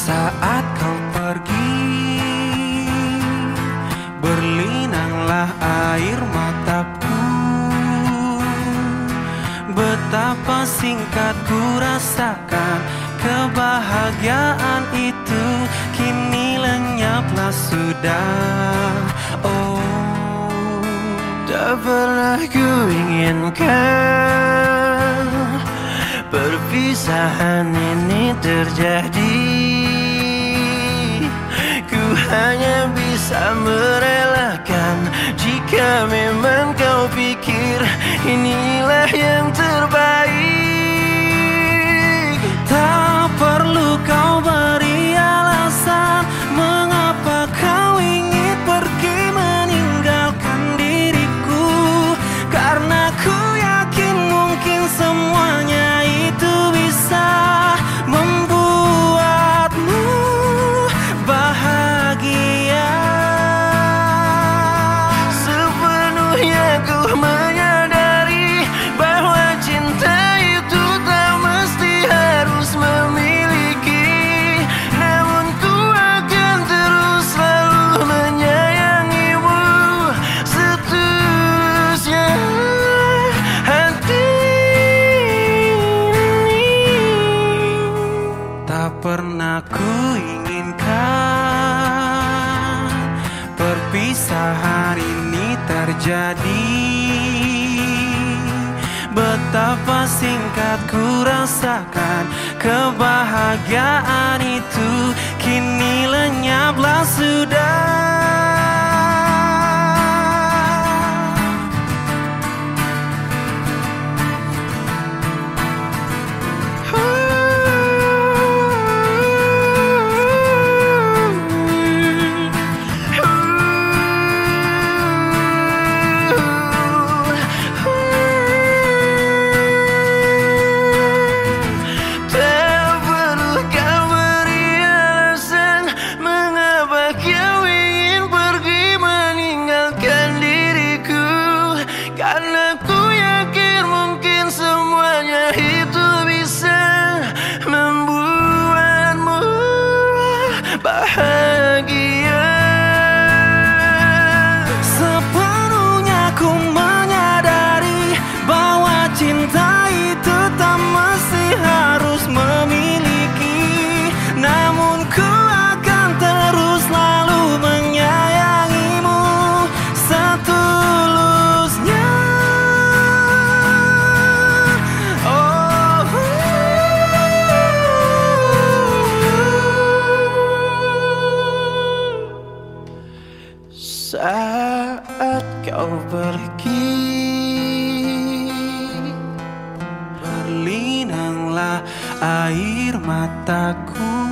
Saat kau pergi Berlinanglah air mataku. Betapa singkat ku rasakan Kebahagiaan itu Kini lenyaplah sudah. Oh Tak pernah ku inginkan Perpisahan ini terjadi hanya bisa merelakan. Jika memang kau pikir Inilah yang terbaik. Tak perlu kau beri alasan Mengapa kau ingin pergi meninggalkan diriku. Karena ku yakin mungkin semuanya Tak pernah ku inginkan Perpisahan ini terjadi. Betapa singkat ku rasakan Kebahagiaan itu Kini lenyaplah sudah Saat kau pergi. Berlinanglah air mataku